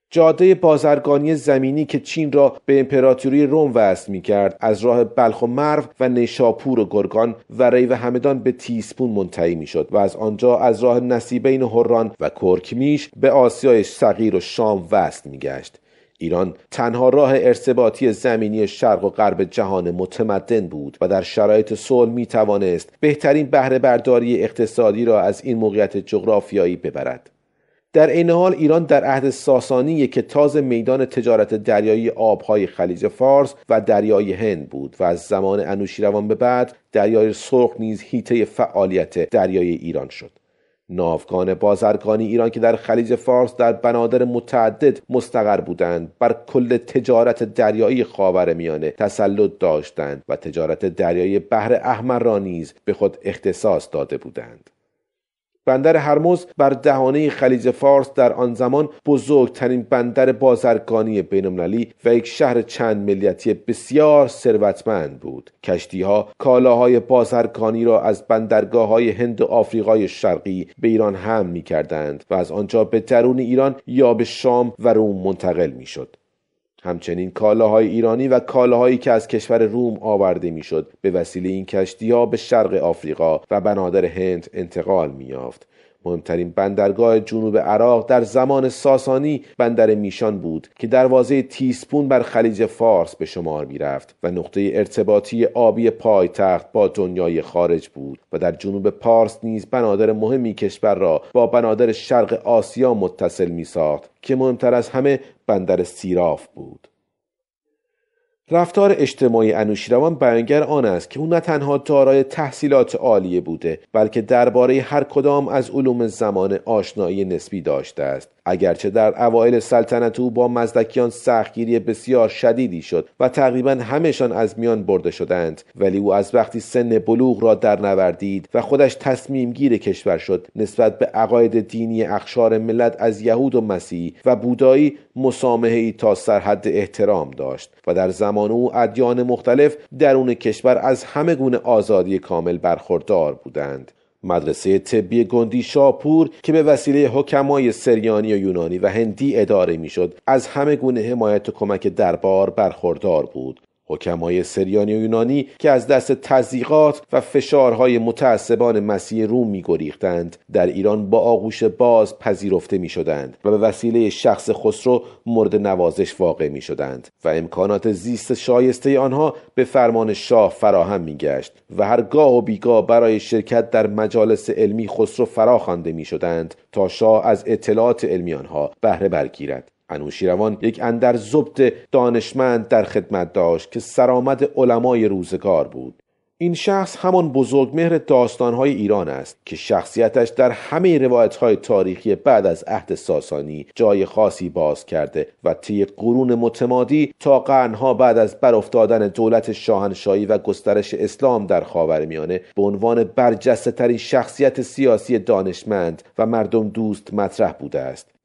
جاده بازرگانی زمینی که چین را به امپراتوری روم وصل می کرد از راه بلخ و مرو و نیشاپور و گرگان و ری و همدان به تیسپون منتهی می شد و از آنجا از راه نصیبین هران و کرکمیش به آسیای صغیر و شام وصل می گشت. ایران تنها راه ارتباطی زمینی شرق و غرب جهان متمدن بود و در شرایط صلح می توانست بهترین بهره برداری اقتصادی را از این موقعیت جغرافیایی ببرد. در این حال ایران در عهد ساسانی که تازه میدان تجارت دریایی آبهای خلیج فارس و دریای هند بود و از زمان انوشیروان به بعد دریای سرخ نیز هیته فعالیت دریایی ایران شد. ناوگان بازرگانی ایران که در خلیج فارس در بنادر متعدد مستقر بودند بر کل تجارت دریایی خاور میانه تسلط داشتند و تجارت دریایی بحر احمر را نیز به خود اختصاص داده بودند. بندر هرمز بر دهانه خلیج فارس در آن زمان بزرگترین بندر بازرگانی بینالمللی و یک شهر چند ملیتی بسیار ثروتمند بود. کشتی ها کالاهای بازرگانی را از بندرگاه های هند و آفریقای شرقی به ایران حمل می کردند و از آنجا به درون ایران یا به شام و روم منتقل می شد همچنین کالاهای ایرانی و کالاهایی که از کشور روم آورده می‌شد به وسیله این کشتی ها به شرق آفریقا و بنادر هند انتقال میافت مهمترین بندرگاه جنوب عراق در زمان ساسانی بندر میشان بود که دروازه تیسپون بر خلیج فارس به شمار می‌رفت و نقطه ارتباطی آبی پایتخت با دنیای خارج بود و در جنوب پارس نیز بنادر مهمی کشور را با بنادر شرق آسیا متصل می ساخت که مهمتر از همه بندر سیراف بود. رفتار اجتماعی انوشیروان بیانگر آن است که او نه تنها دارای تحصیلات عالیه بوده بلکه درباره هر کدام از علوم زمان آشنایی نسبی داشته است. اگرچه در اوایل سلطنت او با مزدکیان سختگیری بسیار شدیدی شد و تقریبا همهشان از میان برده شدند ولی او از وقتی سن بلوغ را در نوردید و خودش تصمیم گیر کشور شد نسبت به عقاید دینی اخشار ملت از یهود و مسیح و بودایی مسامحه تا سرحد احترام داشت و در زمان او ادیان مختلف درون کشور از همه گونه آزادی کامل برخوردار بودند. مدرسه طبی گندی شاپور که به وسیله حکمای سریانی و یونانی و هندی اداره می‌شد از همه گونه حمایت و کمک دربار برخوردار بود. حکمای سریانی و یونانی که از دست تزیقات و فشارهای متعصبان مسیح روم میگریختند در ایران با آغوش باز پذیرفته می شدند و به وسیله شخص خسرو مورد نوازش واقع می شدند و امکانات زیست شایسته آنها به فرمان شاه فراهم می گشت و هرگاه و بیگاه برای شرکت در مجالس علمی خسرو فرا خوانده می شدند تا شاه از اطلاعات علمی آنها بهره برگیرد. انوشیروان یک اندر زبط دانشمند در خدمت داشت که سرآمد علمای روزگار بود. این شخص همان بزرگمهر داستانهای ایران است که شخصیتش در همه روایتهای تاریخی بعد از عهد ساسانی جای خاصی باز کرده و طی قرون متمادی تا قرنها بعد از برافتادن دولت شاهنشاهی و گسترش اسلام در خاورمیانه به عنوان برجسته ترین شخصیت سیاسی دانشمند و مردم دوست مطرح بوده است.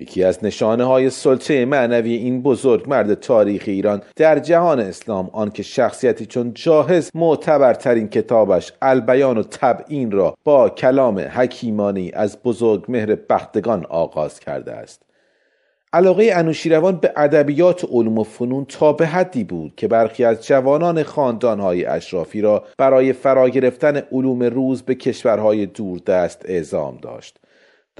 یکی از نشانه های سلطه معنوی این بزرگ مرد تاریخ ایران در جهان اسلام آنکه شخصیتی چون جاهز معتبرترین کتابش البیان و تبعین را با کلام حکیمانی از بزرگ مهر بختگان آغاز کرده است. علاقه انوشیروان به ادبیات علوم و فنون تا به حدی بود که برخی از جوانان خاندانهای اشرافی را برای فرا گرفتن علوم روز به کشورهای دوردست اعزام داشت.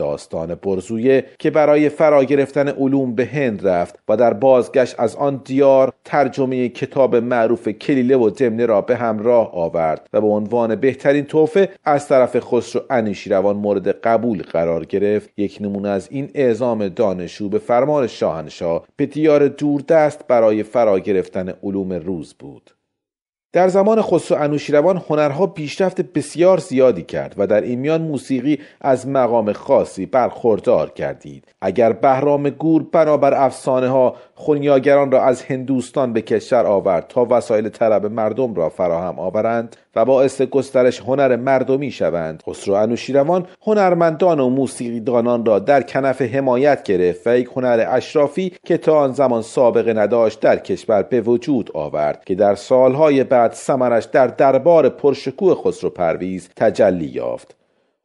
داستان برزویه که برای فرا گرفتن علوم به هند رفت و در بازگشت از آن دیار ترجمه کتاب معروف کلیله و دمنه را به همراه آورد و به عنوان بهترین توفه از طرف خسرو انیشیروان مورد قبول قرار گرفت. یک نمونه از این اعزام دانشجو به فرمان شاهنشاه به دیار دوردست برای فرا گرفتن علوم روز بود. در زمان خسرو انوشیروان هنرها پیشرفت بسیار زیادی کرد و در این میان موسیقی از مقام خاصی برخوردار کردید. اگر بهرام گور بنابر افسانه ها خونیاگران را از هندوستان به کشور آورد تا وسایل طلب مردم را فراهم آورند و باعث گسترش هنر مردمی شوند خسرو انوشیروان هنرمندان و موسیقیدانان را در کنف حمایت گرفت و یک هنر اشرافی که تا آن زمان سابقه نداشت در کشور به وجود آورد که در سالهای بعد ثمرش در دربار پرشکوه خسرو پرویز تجلی یافت.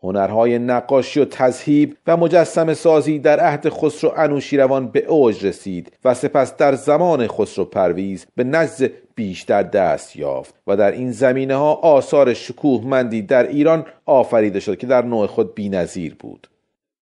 هنرهای نقاشی و تذهیب و مجسم سازی در عهد خسرو انوشیروان به اوج رسید و سپس در زمان خسرو پرویز به نزد بیشتر دست یافت و در این زمینه ها آثار شکوهمندی در ایران آفریده شد که در نوع خود بینظیر بود.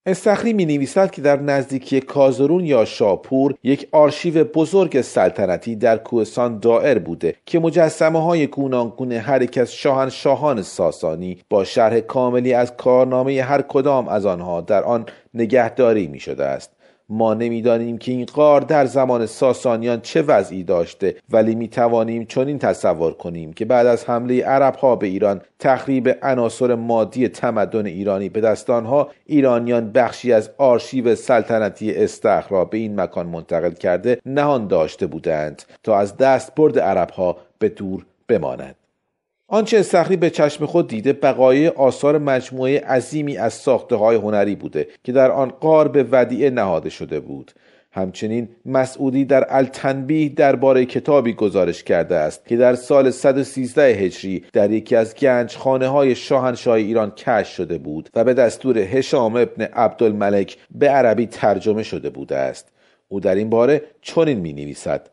استخری می نویسد که در نزدیکی کازرون یا شاپور یک آرشیو بزرگ سلطنتی در کوهستان دائر بوده که مجسمه های گوناگون هر یک از شاهنشاهان ساسانی با شرح کاملی از کارنامه هر کدام از آنها در آن نگهداری می شده است. ما نمی‌دانیم که این غار در زمان ساسانیان چه وضعی داشته ولی می توانیم چنین تصور کنیم که بعد از حمله عرب ها به ایران تخریب عناصر مادی تمدن ایرانی به دست آنها ایرانیان بخشی از آرشیو سلطنتی استخر را به این مکان منتقل کرده نهان داشته بودند تا از دست برد عرب ها به دور بماند آنچه استخری به چشم خود دیده بقایای آثار مجموعه عظیمی از ساخته های هنری بوده که در آن قار به ودیعه نهاده شده بود. همچنین مسعودی در التنبیه درباره کتابی گزارش کرده است که در سال 113 هجری در یکی از گنجخانه های شاهنشاه ایران کش شده بود و به دستور هشام ابن عبدالملک به عربی ترجمه شده بوده است. او در این باره چنین می نویسد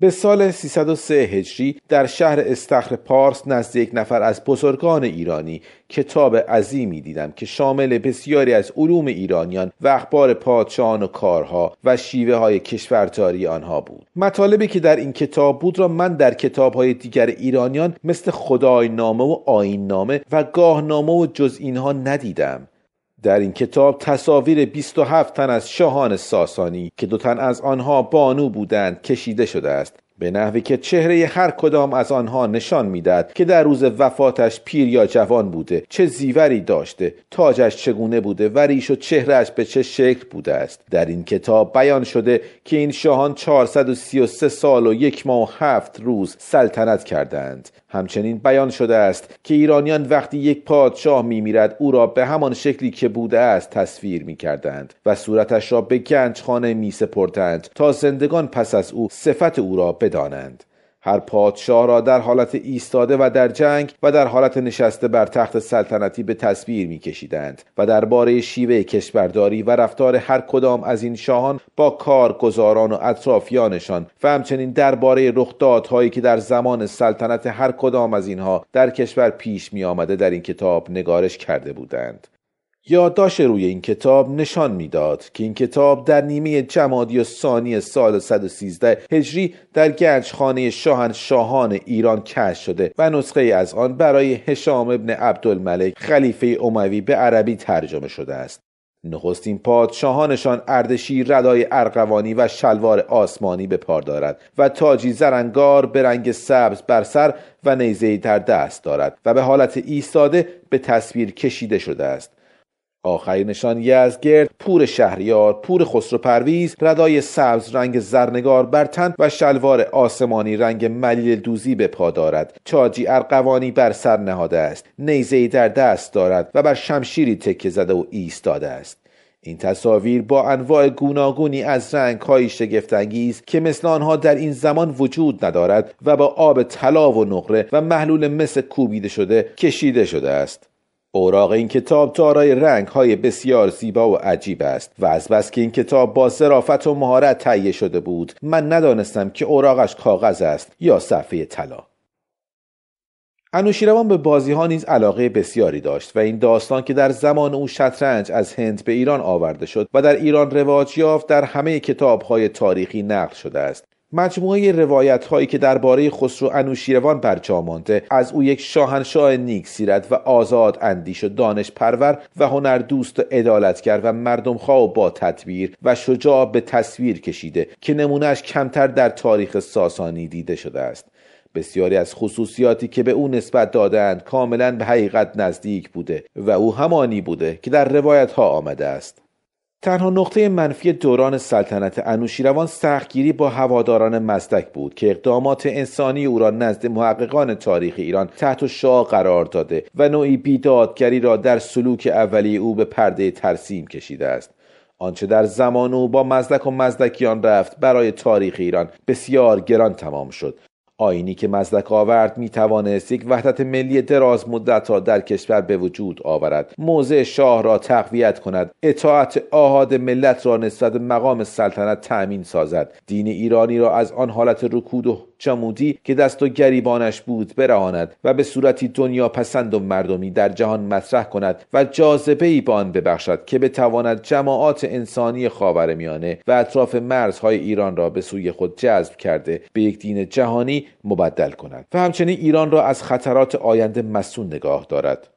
به سال 303 هجری در شهر استخر پارس نزد یک نفر از بزرگان ایرانی کتاب عظیمی دیدم که شامل بسیاری از علوم ایرانیان و اخبار پادشاهان و کارها و شیوه های کشورتاری آنها بود. مطالبی که در این کتاب بود را من در کتاب های دیگر ایرانیان مثل خدای نامه و آین نامه و گاه نامه و جز اینها ندیدم. در این کتاب تصاویر 27 تن از شاهان ساسانی که دو تن از آنها بانو بودند کشیده شده است. به نحوی که چهره هر کدام از آنها نشان می‌داد که در روز وفاتش پیر یا جوان بوده چه زیوری داشته تاجش چگونه بوده و ریش و چهرهش به چه شکل بوده است. در این کتاب بیان شده که این شاهان 433 سال و یک ماه و هفت روز سلطنت کردند. همچنین بیان شده است که ایرانیان وقتی یک پادشاه میمیرد او را به همان شکلی که بوده است تصویر می‌کردند و صورتش را به گنجخانه می سپردند تا زندگان پس از او صفت او را بدانند. هر پادشاه را در حالت ایستاده و در جنگ و در حالت نشسته بر تخت سلطنتی به تصویر میکشیدند و درباره شیوه کشورداری و رفتار هر کدام از این شاهان با کارگزاران و اطرافیانشان و همچنین درباره رخدادهایی که در زمان سلطنت هر کدام از اینها در کشور پیش می آمده در این کتاب نگارش کرده بودند. یادداشت روی این کتاب نشان می‌داد که این کتاب در نیمه جمادی و ثانی سال 113 هجری در گنجخانه شاهنشاهان ایران کش شده و نسخه از آن برای هشام ابن عبدالملک خلیفه اموی به عربی ترجمه شده است. نخستین پادشاهانشان اردشیر ردای ارغوانی و شلوار آسمانی به پار دارد و تاجی زرنگار به رنگ سبز بر سر و نیزهای در دست دارد و به حالت ایستاده به تصویر کشیده شده است. آخرینشان یزگرد پور شهریار پور خسرو پرویز ردای سبز رنگ زرنگار بر تن و شلوار آسمانی رنگ ملیل دوزی به پا دارد. چاجی ارقوانی بر سر نهاده است. نیزهای در دست دارد و بر شمشیری تکه زده و ایستاده است. این تصاویر با انواع گوناگونی از رنگ های شگفتانگیز که مثل آنها در این زمان وجود ندارد و با آب طلا و نقره و محلول مس کوبیده شده کشیده شده است. اوراق این کتاب دارای رنگ های بسیار زیبا و عجیب است و از بس که این کتاب با ظرافت و مهارت تهیه شده بود من ندانستم که اوراقش کاغذ است یا صفحه طلا. انوشیروان به بازی ها نیز علاقه بسیاری داشت و این داستان که در زمان او شطرنج از هند به ایران آورده شد و در ایران رواج یافت در همه کتاب های تاریخی نقل شده است. مجموعه روایت هایی که درباره خسرو انوشیروان برجا مانده از او یک شاهنشاه نیک سیرت و آزاد اندیش و دانش پرور و هنر دوست و عدالتگر و مردمخواه و با تدبیر و شجاع به تصویر کشیده که نمونهش کمتر در تاریخ ساسانی دیده شده است. بسیاری از خصوصیاتی که به او نسبت دادند کاملا به حقیقت نزدیک بوده و او همانی بوده که در روایت ها آمده است. تنها نقطه منفی دوران سلطنت انوشیروان سختگیری با هواداران مزدک بود که اقدامات انسانی او را نزد محققان تاریخ ایران تحت شاه قرار داده و نوعی بیدادگری را در سلوک اولی او به پرده ترسیم کشیده است. آنچه در زمان او با مزدک و مزدکیان رفت برای تاریخ ایران بسیار گران تمام شد. آینی که مزدک آورد می توانست یک وحدت ملی دراز مدت را در کشور به وجود آورد. موضع شاه را تقویت کند. اطاعت آهاد ملت را نسبت مقام سلطنت تأمین سازد. دین ایرانی را از آن حالت رکود و جمودی که دست و گریبانش بود برهاند و به صورتی دنیا پسند و مردمی در جهان مطرح کند و جاذبه ای به آن ببخشد که بتواند جماعات انسانی خاورمیانه و اطراف مرزهای ایران را به سوی خود جذب کرده به یک دین جهانی مبدل کند و همچنین ایران را از خطرات آینده مسون نگاه دارد.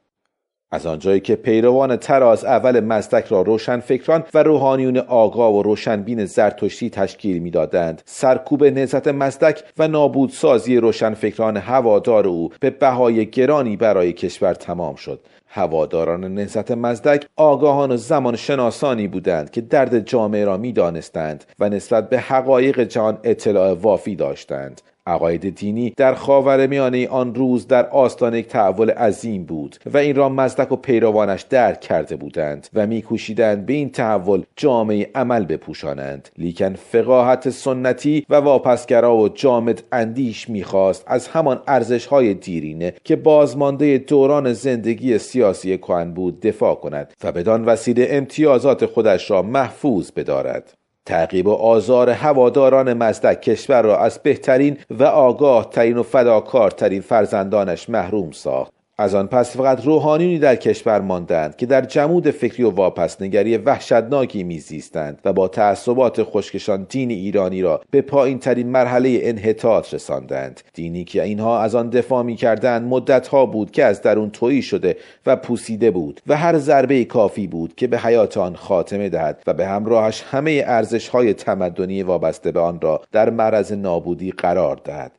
از آنجایی که پیروان تراز اول مزدک را روشنفکران و روحانیون آگاه و روشنبین زرتشتی تشکیل می‌دادند. سرکوب نهضت مزدک و نابودسازی روشنفکران هوادار او به بهای گرانی برای کشور تمام شد. هواداران نهضت مزدک آگاهان و زمان شناسانی بودند که درد جامعه را می‌دانستند و نسبت به حقایق جهان اطلاع وافی داشتند. عقاید دینی در خاور میانه آن روز در آستان یک تحول عظیم بود و این را مزدک و پیروانش درک کرده بودند و میکوشیدند به این تحول جامعه عمل بپوشانند. لیکن فقاهت سنتی و واپسگرا و جامد اندیش می‌خواست از همان ارزش های دیرینه که بازمانده دوران زندگی سیاسی کهن بود دفاع کند و بدان وسیله امتیازات خودش را محفوظ بدارد. تعقیب و آزار هواداران مزدک کشور را از بهترین و آگاه ترین و فداکارترین فرزندانش محروم ساخت. از آن پس فقط روحانیونی در کشور ماندند که در جمود فکری و واپسنگری وحشتناکی میزیستند و با تعصبات خشکشان دین ایرانی را به پایین ترین مرحله انحطاط رساندند. دینی که اینها از آن دفاع می‌کردند مدتها بود که از درون تویی شده و پوسیده بود و هر ضربه کافی بود که به حیات آن خاتمه دهد و به همراهش همه ارزش های تمدنی وابسته به آن را در معرض نابودی قرار دهد.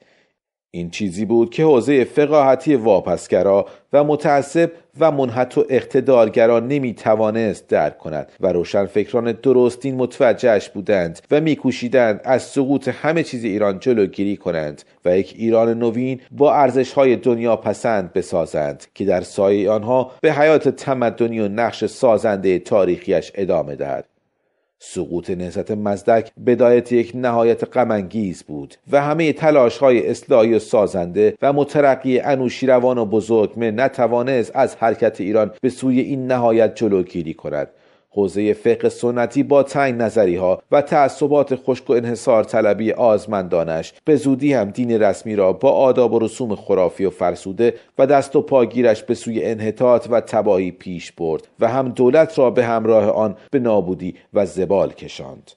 این چیزی بود که حوزه فقاهتی واپسگرا و متعصب و منحط و اقتدارگرا نمی توانست درک کند و روشنفکران درستین متوجهش بودند و میکوشیدند از سقوط همه چیز ایران جلوگیری کنند و یک ایران نوین با ارزش های دنیا پسند بسازند که در سایه آنها به حیات تمدنی و نقش سازنده تاریخیش ادامه دهد. سقوط نهضت مزدک بدایت یک نهایت غمانگیز بود و همه تلاش های اصلاحی و سازنده و مترقی انوشیروان و بزرگمه نتوانست از حرکت ایران به سوی این نهایت جلوگیری کند. حوزه فقه سنتی با تنگ نظری ها و تعصبات خشک و انحصار طلبی آزمندانش به زودی هم دین رسمی را با آداب و رسوم خرافی و فرسوده و دست و پاگیرش به سوی انحطاط و تباهی پیش برد و هم دولت را به همراه آن به نابودی و زبال کشاند.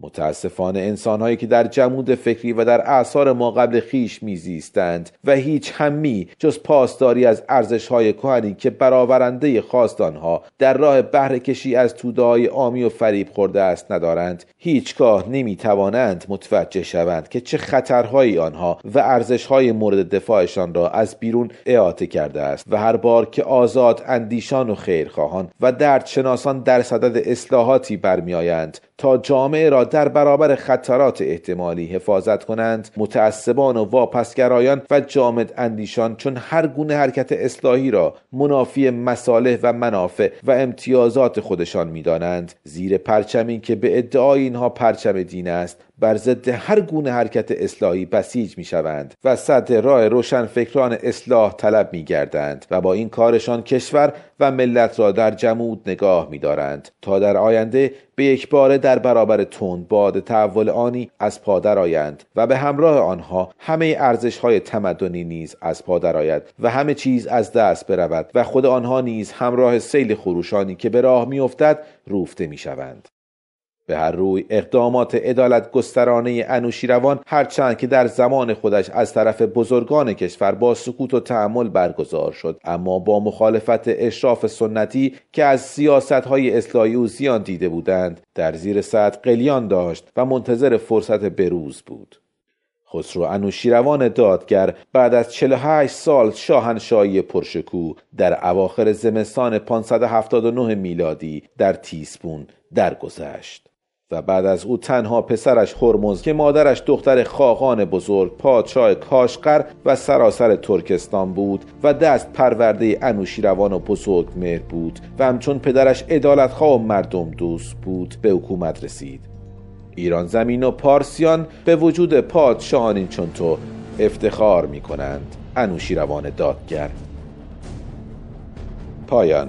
متاسفانه انسانهایی که در جمود فکری و در اعثار ما قبل خیش میزیستند و هیچ همی جز پاسداری از ارزشهای کهنی که برآورنده خواست آنها در راه بهره کشی از توده های آمی و فریب خورده است ندارند هیچگاه نمی‌توانند متوجه شوند که چه خطرهایی آنها و ارزشهای مورد دفاعشان را از بیرون اعاطه کرده است و هر بار که آزاد اندیشان و خیرخواهان و دردشناسان در صدد اصلاحاتی برمیآیند تا جامعه را در برابر خطرات احتمالی حفاظت کنند متعصبان و واپسگرایان و جامد اندیشان چون هر گونه حرکت اصلاحی را منافی مصالح و منافع و امتیازات خودشان می‌دانند. زیر پرچمی که به ادعای اینها پرچم دین است. بر ضد هر گونه حرکت اصلاحی بسیج می شوند و صد راه روشن فکران اصلاح طلب می گردند و با این کارشان کشور و ملت را در جمود نگاه می دارند تا در آینده به یک باره در برابر تند باد تحول آنی از پا آیند و به همراه آنها همه ارزش های تمدنی نیز از پا آید و همه چیز از دست برود و خود آنها نیز همراه سیل خروشانی که به راه میافتد روفته می شوند. به هر روی اقدامات عدالت گسترانه انوشیروان هرچند که در زمان خودش از طرف بزرگان کشور با سکوت و تحمل برگزار شد اما با مخالفت اشراف سنتی که از سیاست های اصلاحی او زیان دیده بودند در زیر سطح قلیان داشت و منتظر فرصت بروز بود خسرو انوشیروان دادگر بعد از 48 سال شاهنشاهی پرشکو در اواخر زمستان 579 میلادی در تیسپون درگذشت. و بعد از او تنها پسرش هرمز که مادرش دختر خاقان بزرگ پادشاه کاشقر و سراسر ترکستان بود و دست پرورده انوشیروان و بزرگ مهر بود و همچون پدرش ادالتخواه و مردم دوست بود به حکومت رسید. ایران زمین و پارسیان به وجود پادشاهانی چون تو افتخار می کنند انوشیروان دادگر. پایان.